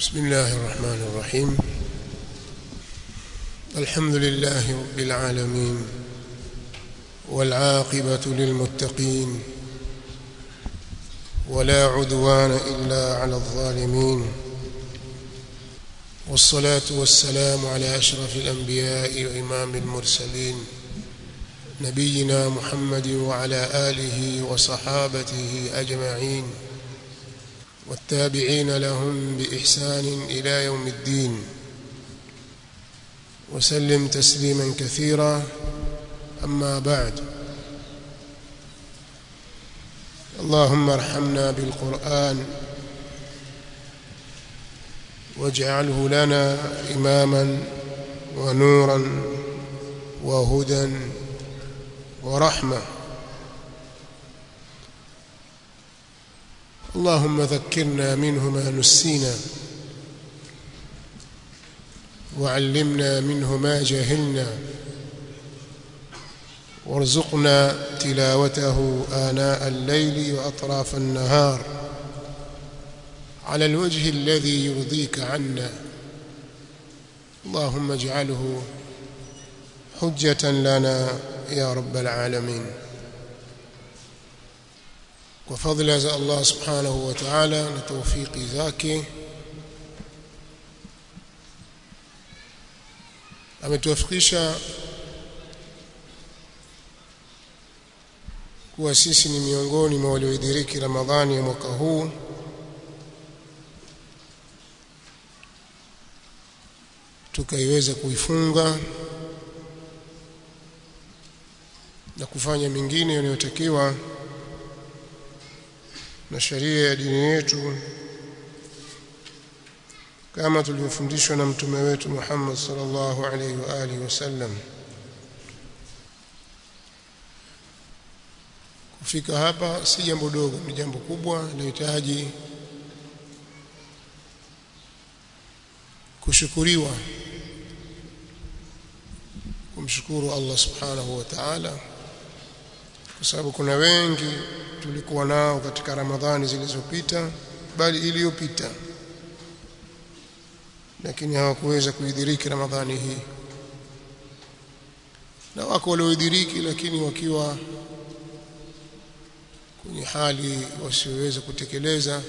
بسم الله الرحمن الرحيم. الحمد لله رب العالمين والعاقبة للمتقين ولا عدوان إلا على الظالمين. والصلاة والسلام على أشرف الأنبياء وإمام المرسلين نبينا محمد وعلى آله وصحابته أجمعين. والتابعين لهم بإحسان إلى يوم الدين. وسلم تسليما كثيرا. أما بعد. اللهم ارحمنا بالقرآن واجعله لنا إماما ونورا وهدى ورحمة. اللهم ذكرنا منه ما نسينا وعلمنا منه ما جهلنا وارزقنا تلاوته آناء الليل وأطراف النهار على الوجه الذي يرضيك عنا اللهم اجعله حجة لنا يا رب العالمين kwa fadhila za Allah subhanahu wa ta'ala na tawfiki zake ametuafikisha kuwa sisi ni miongoni mwa walioidiriki Ramadhani ya mwaka huu. Tukaiweza kuifunga na kufanya mingine yanayotakiwa na sheria ya dini yetu kama tulivyofundishwa na mtume wetu Muhammad sallallahu alaihi wa alihi wasallam kufika hapa si jambo dogo ni jambo kubwa linahitaji kushukuriwa kumshukuru Allah subhanahu wa ta'ala kwa sababu kuna wengi tulikuwa nao katika Ramadhani zilizopita bali iliyopita. Lakini hawakuweza kuidhiriki Ramadhani hii. Na wako walioidhiriki lakini wakiwa kwenye hali wasioweza kutekeleza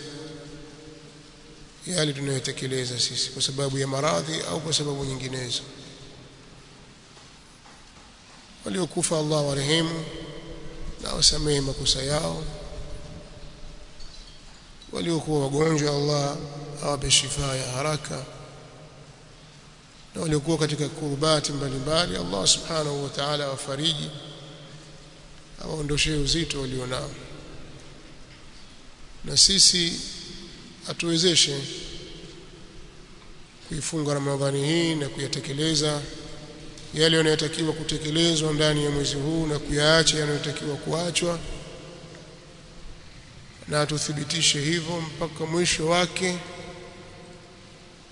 yale tunayotekeleza sisi kwa sababu ya maradhi au kwa sababu nyinginezo. Waliokufa Allah warehemu na wasamehe makosa yao. Waliokuwa wagonjwa Allah awape shifa ya haraka. Na waliokuwa katika kurubati mbalimbali Allah subhanahu wa ta'ala awafariji awaondoshee uzito walionao. Na sisi atuwezeshe kuifunga Ramadhani hii na kuyatekeleza yale yanayotakiwa kutekelezwa ndani ya mwezi huu na kuyaacha yanayotakiwa kuachwa. Na tuthibitishe hivyo mpaka mwisho wake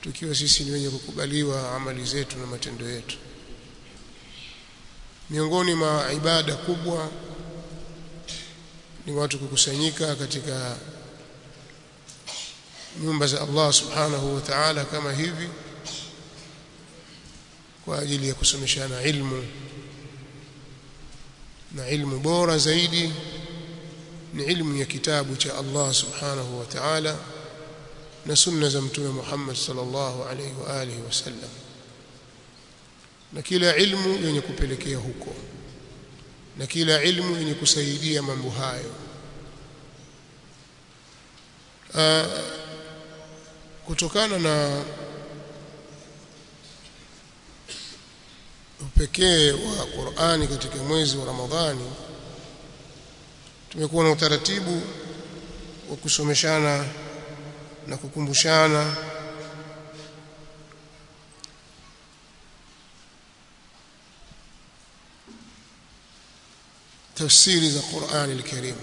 tukiwa sisi ni wenye kukubaliwa amali zetu na matendo yetu. Miongoni mwa ibada kubwa ni watu kukusanyika katika nyumba za Allah subhanahu wa ta'ala kama hivi kwa ajili ya kusomeshana ilmu. Na ilmu bora zaidi ni ilmu ya kitabu cha Allah subhanahu wa ta'ala na sunna za mtume Muhammad sallallahu alaihi wa alihi wasallam na kila ilmu yenye kupelekea huko. Na kila ilmu yenye kusaidia mambo hayo. Kutokana na upekee wa Qur'ani katika mwezi wa Ramadhani tumekuwa na utaratibu wa kusomeshana na kukumbushana. Tafsiri za Qur'ani al-Karim.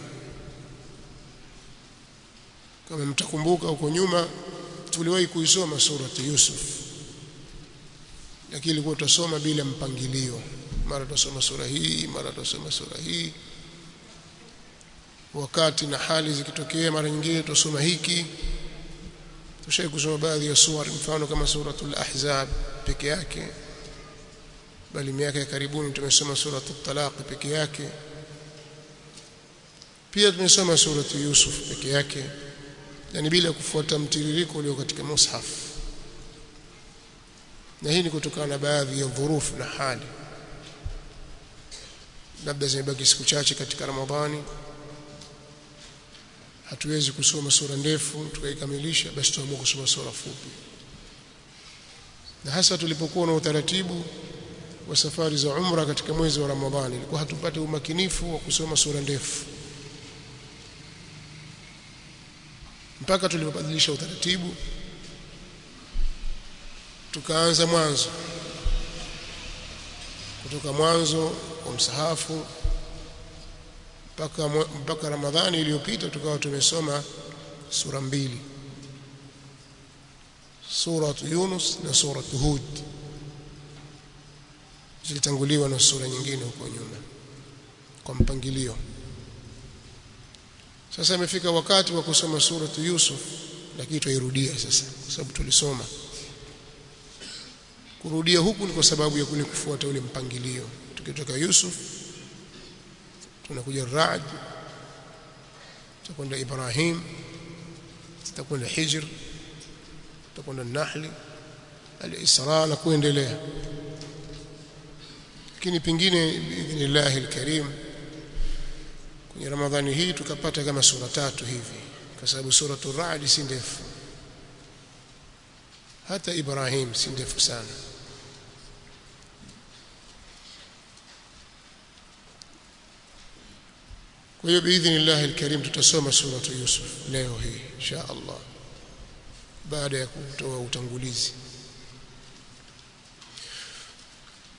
Kama mtakumbuka huko nyuma tuliwahi kuisoma surati Yusuf lakini ilikuwa tutasoma bila mpangilio. Mara tutasoma sura hii mara tutasoma sura hii. Wakati na hali zikitokea mara nyingine tutasoma hiki. Tushai kusoma baadhi ya sura mfano kama suratul ahzab peke yake. Bali miaka ya karibuni tumesoma suratul talaq peke yake. Pia tumesoma suratul yusuf peke yake. Yani bila kufuata mtiririko ulio katika mushaf na hii ni kutokana na baadhi ya dhurufu na hali. Labda zimebaki siku chache katika ramadhani. Hatuwezi kusoma sura ndefu tukaikamilisha basi tuamua kusoma sura fupi. Na hasa tulipokuwa na utaratibu wa safari za umra katika mwezi wa ramadhani ilikuwa hatupate umakinifu wa kusoma sura ndefu. Mpaka tulipobadilisha utaratibu tukaanza mwanzo. Kutoka mwanzo wa msahafu mpaka mpaka Ramadhani iliyopita tukawa tumesoma sura mbili. Sura Yunus na sura Hud. Zilitanguliwa na sura nyingine huko nyuma kwa mpangilio. Sasa imefika wakati wa kusoma sura Yusuf lakini tuirudia sasa kwa sababu tulisoma kurudia huku ni kwa sababu ya kule kufuata ule mpangilio. Tukitoka Yusuf tunakuja Ra'd tutakwenda Ibrahim tutakwenda Hijr tutakwenda Nahli al-Isra na kuendelea. Lakini pingine billahi al-Karim kwenye Ramadhani hii tukapata kama sura tatu hivi kwa sababu sura Ar-Ra'd si ndefu. Hata Ibrahim si ndefu sana kwa hiyo biidhnillah alkarim tutasoma suratu Yusuf leo hii insha Allah baada ya kutoa utangulizi.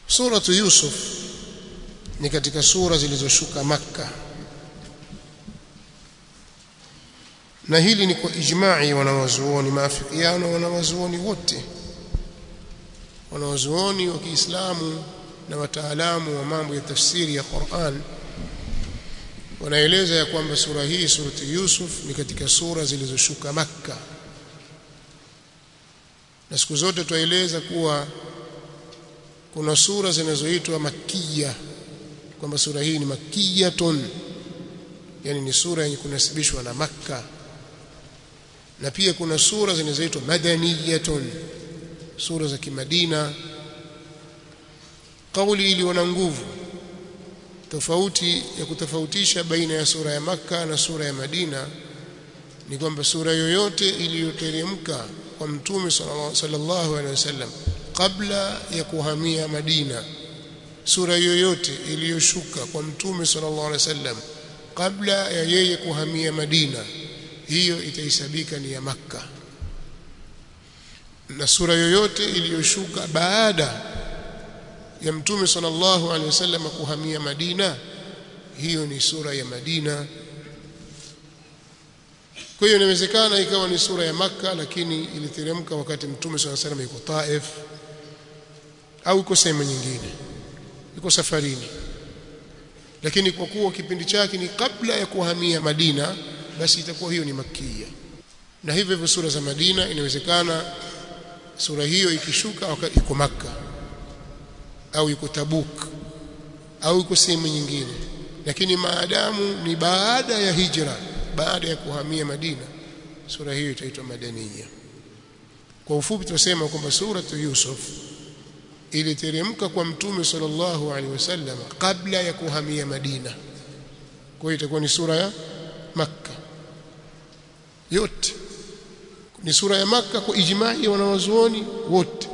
Suratu Yusuf ni katika sura zilizoshuka Makka. Na hili ni kwa ijma'i wanawazuoni maafikiano wanawazuoni wote. Wanawazuoni wa Kiislamu na wataalamu wa mambo ya tafsiri ya Qur'an wanaeleza ya kwamba sura hii surati Yusuf ni katika sura zilizoshuka Makka. Na siku zote twaeleza kuwa kuna sura zinazoitwa makia kwamba sura hii ni makiyatun yani ni sura yenye kunasibishwa na Makka. Na pia kuna sura zinazoitwa madaniyatun sura za kimadina. Kauli iliyo na nguvu tofauti ya kutofautisha baina ya sura ya Makka na sura ya Madina ni kwamba sura yoyote iliyoteremka kwa mtume sallallahu alaihi wasallam kabla ya kuhamia Madina sura yoyote iliyoshuka kwa mtume sallallahu alaihi wasallam kabla ya yeye kuhamia Madina hiyo itahesabika ni ya Makka. Na sura yoyote iliyoshuka baada ya mtume sallallahu alaihi wasallam kuhamia Madina. Hiyo ni sura ya Madina. Kwa hiyo inawezekana ikawa ni sura ya Makka lakini iliteremka wakati mtume sallallahu alaihi wasallam yuko Taif au iko sehemu nyingine iko safarini. Lakini kwa kuwa kipindi chake ni kabla ya kuhamia Madina basi itakuwa hiyo ni makia na hivyo hivyo sura za Madina inawezekana sura hiyo ikishuka iko Makka au yuko Tabuk au yuko sehemu nyingine. Lakini maadamu ni baada ya hijra baada ya kuhamia Madina sura hiyo itaitwa madaniya. Kwa ufupi tunasema kwamba suratu Yusuf iliteremka kwa mtume sallallahu alaihi wasallam kabla ya kuhamia Madina. Kwa hiyo itakuwa ni sura ya Makka. Yote ni sura ya Makka kwa ijma'i wanawazuoni wote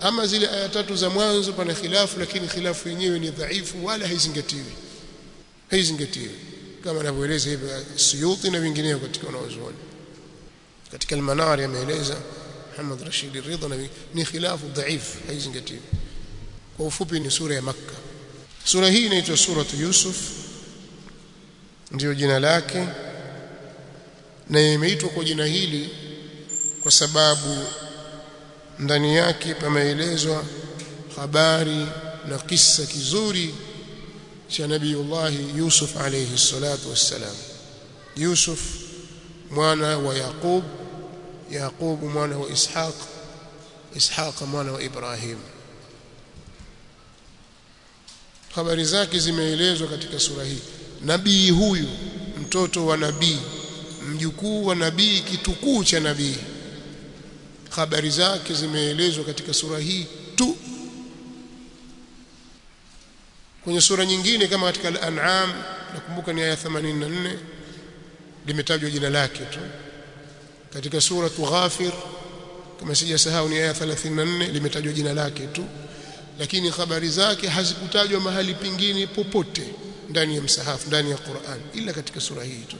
ama zile aya tatu za mwanzo pana khilafu lakini khilafu yenyewe ni dhaifu wala haizingatiwi. Haizingatiwi. Kama anavyoeleza hivi Suyuti na wengineo katika wanazuoni katika al-Manar yameeleza Muhammad Rashid Ridha na ni khilafu dhaifu haizingatiwi. Kwa ufupi ni sura ya Makka. Sura hii inaitwa suratu Yusuf ndiyo jina lake na imeitwa kwa jina hili kwa sababu ndani yake pameelezwa habari na kisa kizuri cha Nabiiullah Yusuf alayhi salatu wassalam. Yusuf mwana wa Yaqub Yaqub mwana wa Ishaq Ishaq mwana wa Ibrahim. Habari zake zimeelezwa katika sura hii. Nabii huyu mtoto wa nabii mjukuu wa nabii kitukuu cha nabii habari zake zimeelezwa katika sura hii tu. Kwenye sura nyingine kama katika al-an'am nakumbuka ni aya 84 limetajwa jina lake tu. Katika sura tughafir kama sijasahau ni aya 34 limetajwa jina lake tu. Lakini habari zake hazikutajwa mahali pingine popote ndani ya msahafu ndani ya Qur'an ila katika sura hii tu.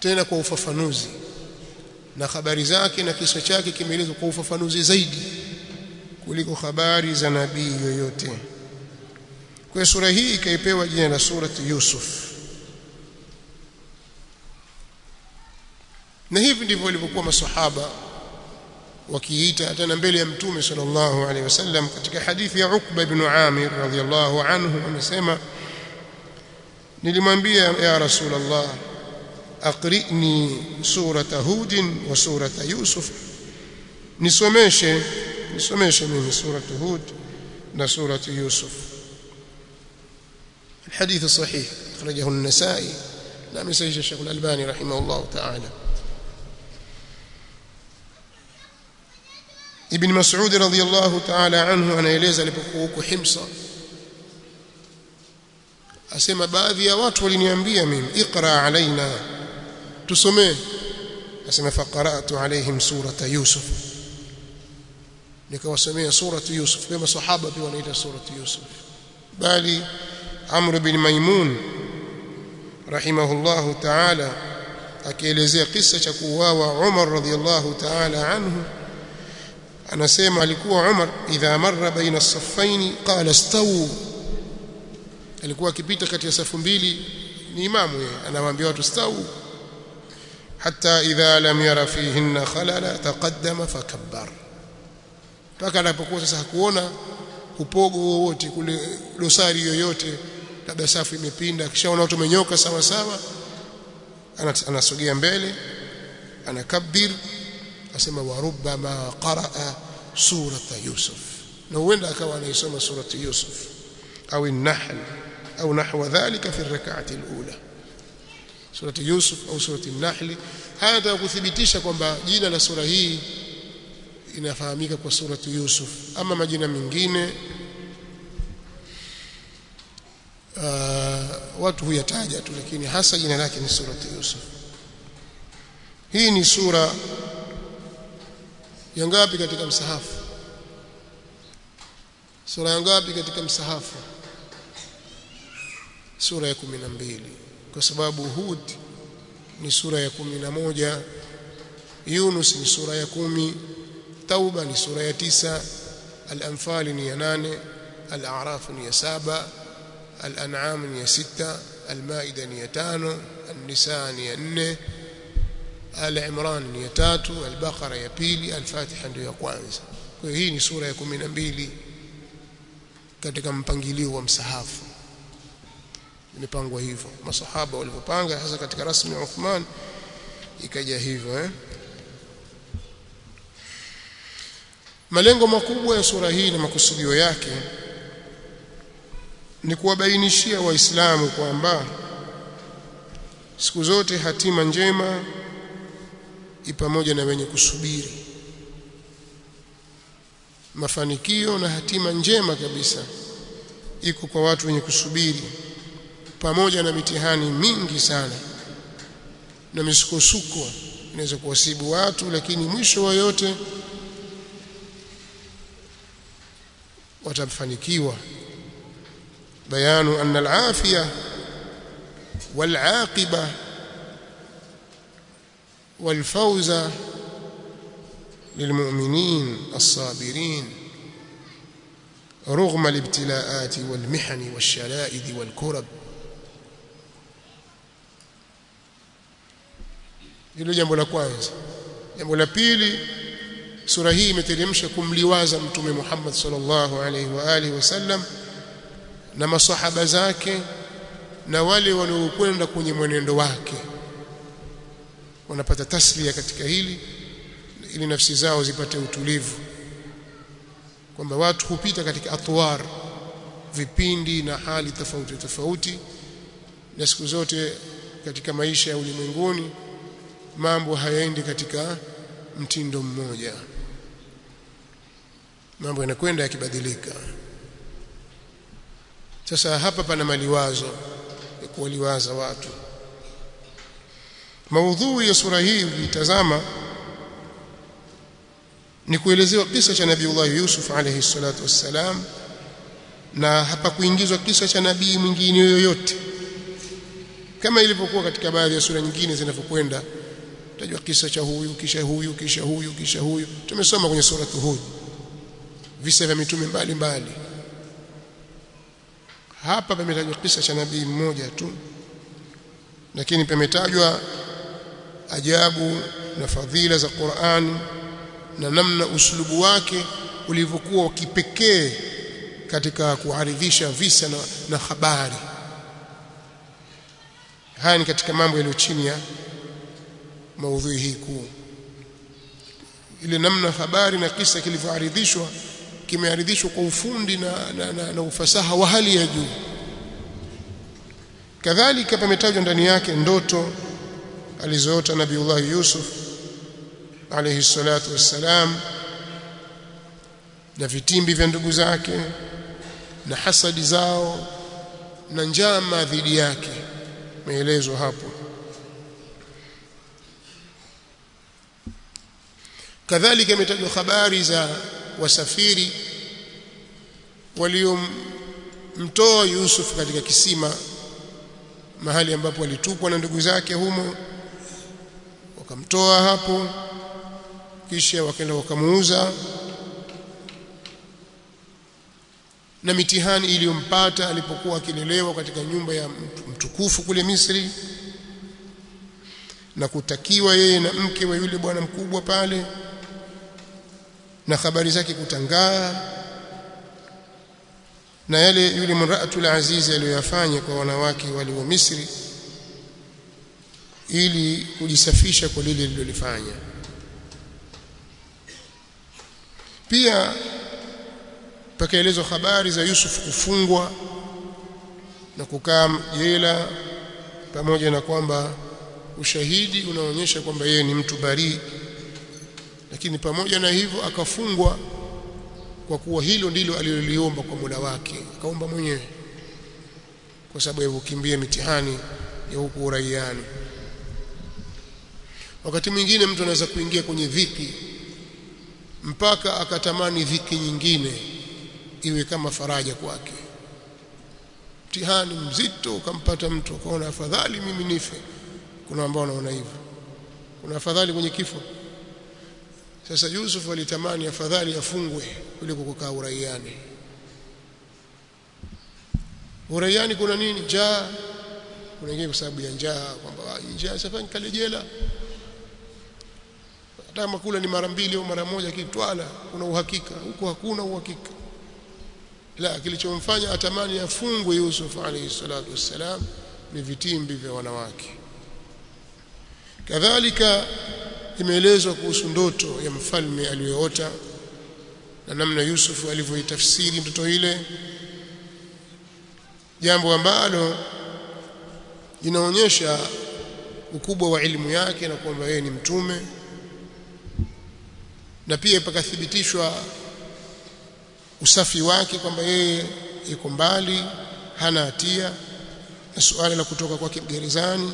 Tena kwa ufafanuzi na habari zake na kisa chake kimeelezwa kwa ufafanuzi zaidi kuliko habari za nabii yoyote. Kwa sura hii ikaipewa jina la surati Yusuf. Na hivi ndivyo walivyokuwa maswahaba wakiita tena mbele ya mtume sallallahu alaihi wasallam katika hadithi ya Ukba ibn Amir radhiyallahu anhu amesema nilimwambia ya rasulullah أقرئني سورة هود وسورة يوسف. نسومشه نسومشه من سورة هود وسوره يوسف. الحديث الصحيح أخرجه النسائي. لم يسجل الشيخ الألباني رحمه الله تعالى. ابن مسعود رضي الله تعالى عنه أنا ايلز لبقوكو حمص اسمع بعض يا watu waliniambia mimi اقرأ علينا. Tusomee asema faqara'tu alaihim surata yusuf. Nikawasomea suratu yusuf. Kama sahaba pia wanaita suratu yusuf. Bali amr bin maimun rahimahullahu ta'ala akielezea kisa cha kuuawa Umar radhiyallahu ta'ala anhu anasema alikuwa Umar idha marra baina as-saffaini qala istawu alikuwa akipita kati ya safu mbili ni imamu yeye anawaambia watu stawu hatta idha lam yara fihinna khalala taqaddama fakabbar. Mpaka anapokuwa sasa hakuona upogo wowote kule dosari yoyote labda safu imepinda akishaona watu wamenyoka sawa sawa anasogea mbele anakabir asema wa rubbama qaraa surata yusuf. Na huenda akawa anaisoma surati yusuf. Au an-nahl au nahwa dhalika fi ar-rak'ati surati yusuf au surati an-nahl. Haya kuthibitisha kwamba jina la sura hii inafahamika kwa surati yusuf. Ama majina mengine uh, watu huyataja tu lakini hasa jina lake ni surati yusuf. Hii ni sura ya ngapi katika msahafu? Sura ya ngapi katika msahafu? Sura ya kumi na mbili kwa sababu Hud ni sura ya kumi na moja Yunus ni sura ya kumi Tauba ni sura ya tisa Al-Anfal ni ya nane Al-A'raf ni ya saba Al-An'am ni ya sita Al-Maida ni ya tano An-Nisa ni ya nne Al-Imran ni ya tatu Al-Baqara ya pili Al-Fatiha ndio ya kwanza. Kwa hiyo hii ni sura ya kumi na mbili katika mpangilio wa msahafu imepangwa hivyo. Masahaba walivyopanga hasa katika rasmi ya Uthman ikaja hivyo eh. Malengo makubwa ya sura hii na makusudio yake ni kuwabainishia waislamu kwamba siku zote hatima njema i pamoja na wenye kusubiri. Mafanikio na hatima njema kabisa iko kwa watu wenye kusubiri pamoja na mitihani mingi sana na misukosuko inaweza kuwasibu watu lakini mwisho wa yote watafanikiwa bayanu anna al-afiya wal-aqiba wal-fawza للمؤمنين الصابرين رغم الابتلاءات والمحن والشلائد والكرب hilo jambo la kwanza. Jambo la pili sura hii imeteremsha kumliwaza mtume Muhammad sallallahu alaihi wa alihi wasallam na masahaba zake na wale waliokwenda kwenye mwenendo wake. Wanapata taslia katika hili ili nafsi zao zipate utulivu. Kwamba watu hupita katika atwar vipindi na hali tofauti tofauti na siku zote katika maisha ya ulimwenguni mambo hayaendi katika mtindo mmoja. Mambo yanakwenda yakibadilika. Sasa hapa pana maliwazo ya kuwaliwaza watu. Maudhui ya sura hii ukitazama ni kuelezewa kisa cha Nabiiullah Yusuf alayhi salatu wassalam na hapa kuingizwa kisa cha nabii mwingine yoyote. Kama ilivyokuwa katika baadhi ya sura nyingine zinavyokwenda tajwa kisa cha huyu kisha huyu kisha huyu kisha huyu. Tumesoma kwenye sura Hud. Visa vya mitume mbalimbali hapa pametajwa kisa cha nabii mmoja tu. Lakini pametajwa ajabu na fadhila za Qur'ani na namna uslubu wake ulivyokuwa kipekee katika kuaridhisha visa na, na habari. Haya ni katika mambo yaliyo chini ya maudhui hii kuu. Ile namna habari na kisa kilivyoaridhishwa kimearidhishwa kwa ufundi na, na, na, na ufasaha wa hali ya juu. Kadhalika pametajwa ndani yake ndoto alizoota nabiullah Yusuf alayhi salatu wassalam na vitimbi vya ndugu zake na hasadi zao na njama dhidi yake. Maelezo hapo kadhalika imetajwa habari za wasafiri waliomtoa Yusuf katika kisima mahali ambapo alitupwa na ndugu zake humo. Wakamtoa hapo kisha wakaenda wakamuuza. Na mitihani iliyompata alipokuwa akilelewa katika nyumba ya mtukufu kule Misri na kutakiwa yeye na mke wa yule bwana mkubwa pale na habari zake kutangaa na yale yule mraatul azizi aliyoyafanya kwa wanawake wale wa Misri ili kujisafisha kwa lile lilolifanya. Pia pakaelezwa habari za Yusuf kufungwa na kukaa jela pamoja na kwamba ushahidi unaonyesha kwamba yeye ni mtu barii lakini pamoja na hivyo akafungwa kwa kuwa hilo ndilo aliloliomba kwa Mola wake. Akaomba mwenyewe. Kwa sababu ya kukimbia mitihani ya huku uraiani. Wakati mwingine mtu anaweza kuingia kwenye dhiki mpaka akatamani dhiki nyingine iwe kama faraja kwake. Mtihani mzito ukampata mtu akaona afadhali mimi nife. Kuna ambao wanaona hivyo. Kuna afadhali kwenye kifo sasa Yusuf alitamani afadhali afungwe kuliko kukaa uraiani. Uraiani kuna nini? Njaa. Kuna wengine kwa sababu ya njaa kwamba njaa sasa nikale jela. Hata makula ni mara mbili au mara moja kitwala kuna uhakika. Huko hakuna uhakika. La kilichomfanya atamani afungwe Yusuf alayhi salatu wassalam ni vitimbi vya wanawake. Kadhalika imeelezwa kuhusu ndoto ya mfalme aliyoota na namna Yusuf alivyoitafsiri ndoto ile jambo ambalo linaonyesha ukubwa wa elimu yake na kwamba yeye ni mtume na pia pakathibitishwa usafi wake kwamba yeye yuko mbali hana hatia na suala la kutoka kwake gerezani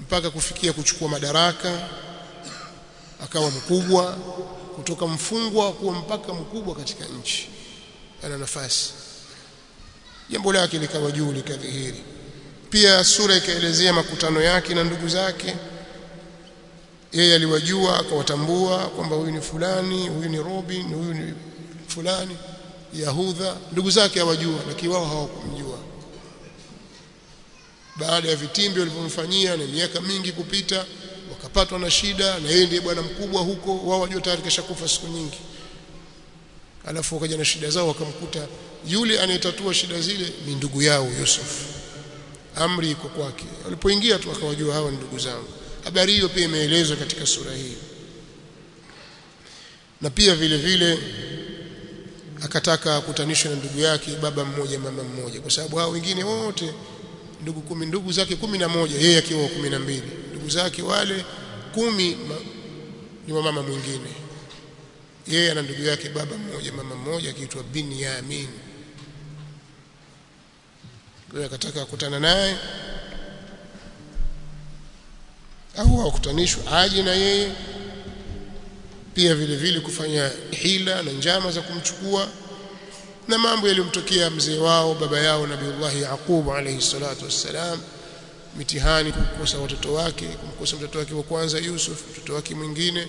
mpaka kufikia kuchukua madaraka. Akawa mkubwa kutoka mfungwa kuwa mpaka mkubwa katika nchi. Ana nafasi. Jambo lake likawa juu likadhihiri. Pia sura ikaelezea makutano yake na ndugu zake. Yeye aliwajua akawatambua kwamba huyu ni fulani huyu ni Robin huyu ni fulani Yahudha. Ndugu zake hawajua lakini wao hawakumjua baada ya vitimbi walivyomfanyia na miaka mingi kupita wakapatwa na shida na yeye ndiye bwana mkubwa huko wao wajua tayari kashakufa siku nyingi. Alafu wakaja na shida zao wakamkuta yule anayetatua shida zile ni ndugu yao Yusuf. Amri iko kwake. Walipoingia tu akawajua hawa ndugu zangu habari hiyo pia imeelezwa katika sura hii. Na pia vile vile akataka akutanishwe na ndugu yake baba mmoja mama mmoja kwa sababu hao wengine wote ndugu kumi ndugu zake kumi na moja yeye akiwa kumi na mbili. Ndugu zake wale kumi ni wa mama mwingine. Yeye ana ndugu yake baba mmoja mama mmoja akiitwa Binyamin. Kwa akataka kukutana naye. Au akutanishwe aje na yeye. Pia vile vile kufanya hila na njama za kumchukua na mambo yaliyomtokea mzee wao baba yao nabiullahi Yaqub alayhi salatu wassalam mitihani kukosa watoto wake kumkosa mtoto wake wa kwanza Yusuf mtoto wake mwingine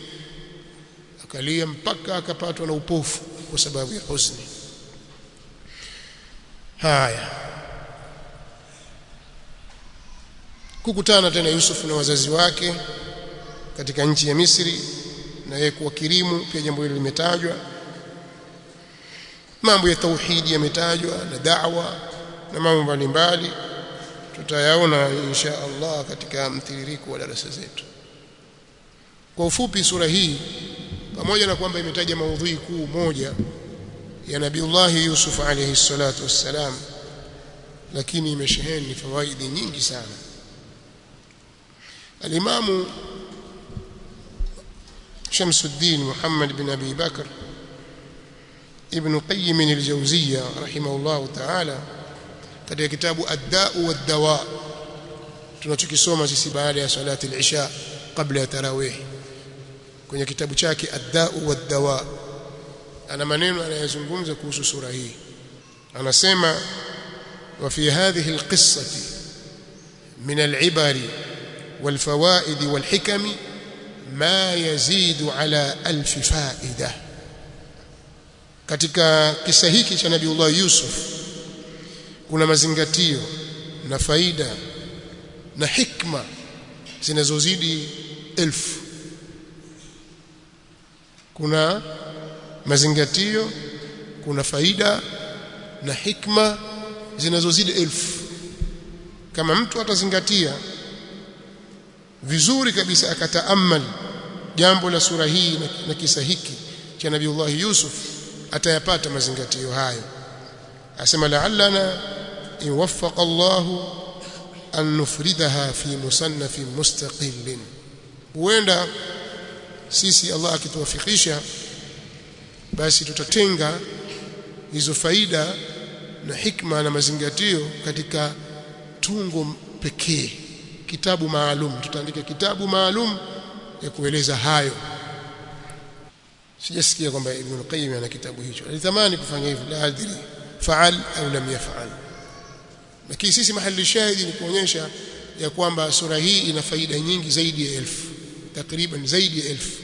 akalia mpaka akapatwa na upofu kwa sababu ya huzuni haya. Kukutana tena Yusuf na wazazi wake katika nchi ya Misri na yeye kuwakirimu pia jambo hilo limetajwa mambo ya tauhidi yametajwa na da'wa na mambo mbalimbali tutayaona insha Allah katika mtiririko wa darasa zetu. Kwa ufupi sura hii pamoja na kwamba imetaja maudhui kuu moja ya Nabiiullah Yusuf alayhi salatu wassalam lakini imesheheni fawaidi nyingi sana. Alimamu Shamsuddin Muhammad bin Abi Bakr ابن قيم الجوزية رحمه الله تعالى كذلك كتاب الداء والدواء تنوتك سوما سيسي بعالي صلاة العشاء قبل التراويح كنت كتاب شاكي الداء والدواء أنا منين أنا يزنقون زكوس سرهي أنا سيما وفي هذه القصة من العبر والفوائد والحكم ما يزيد على ألف فائده katika kisa hiki cha Nabiullah Yusuf kuna mazingatio na faida na hikma zinazozidi elfu. Kuna mazingatio kuna faida na hikma zinazozidi elfu. Kama mtu atazingatia vizuri kabisa akataamali jambo la sura hii na, kisa hiki cha Nabiullah Yusuf atayapata mazingatio hayo. Asema la'allana in Allah an nufridaha fi musannafin mustaqillin. Huenda sisi Allah akituwafikisha basi tutatenga hizo faida na hikma na mazingatio katika tungo pekee kitabu maalum. Tutaandika kitabu maalum ya kueleza hayo sijasikia kwamba Ibn al-Qayyim ana kitabu hicho. Alitamani kufanya hivyo la adri faal au lam yafal. Lakini sisi mahali shahidi ni kuonyesha ya kwamba sura hii ina faida nyingi zaidi ya elfu takriban zaidi ya elfu.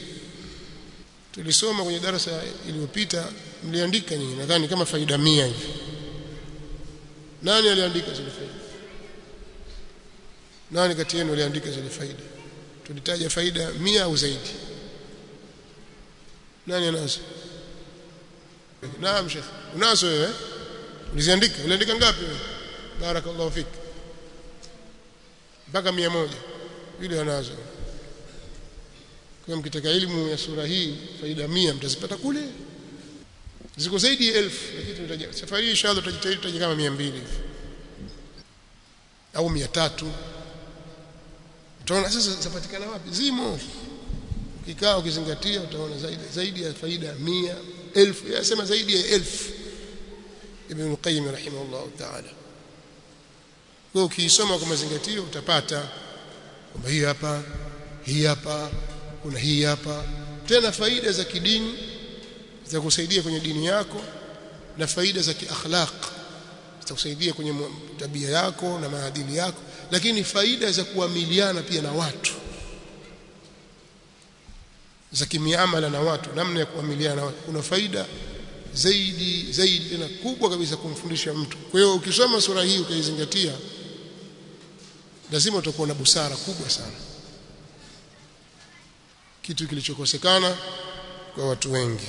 Tulisoma kwenye darasa iliyopita mliandika nyinyi nadhani kama faida mia hivi. Nani aliandika zile faida? Nani kati yenu aliandika zile faida? Tulitaja faida mia au zaidi nani anazo? Naam sheikh. Unazo wewe uliziandika? Uliandika ngapi wewe? Barakallahu fik. Mpaka mia moja. Yule anazo. Kwa mkitaka elimu ya sura hii faida mia mtazipata kule. Ziko zaidi ya elfu lakini tunataja safari hii inshallah tutajitahidi tutaje kama 200 hivi. Au 300 utaona sasa zapatikana wapi? Zimo ukikaa ukizingatia utaona zaidi zaidi ya faida 100 elfu yasema zaidi ya elfu. Ibn Qayyim rahimahullah ta'ala. Kwa ukisoma kwa mazingatio utapata kwamba hii hapa hii hapa kuna hii hapa. Tena faida za kidini za kusaidia kwenye dini yako na faida za kiakhlaq zitakusaidia kwenye tabia yako na maadili yako lakini faida za kuamiliana pia na watu za kimiamala na watu namna ya kuamiliana na watu kuna faida zaidi zaidi tena kubwa kabisa kumfundisha mtu. Kwa hiyo ukisoma sura hii ukaizingatia lazima utakuwa na busara kubwa sana. Kitu kilichokosekana kwa watu wengi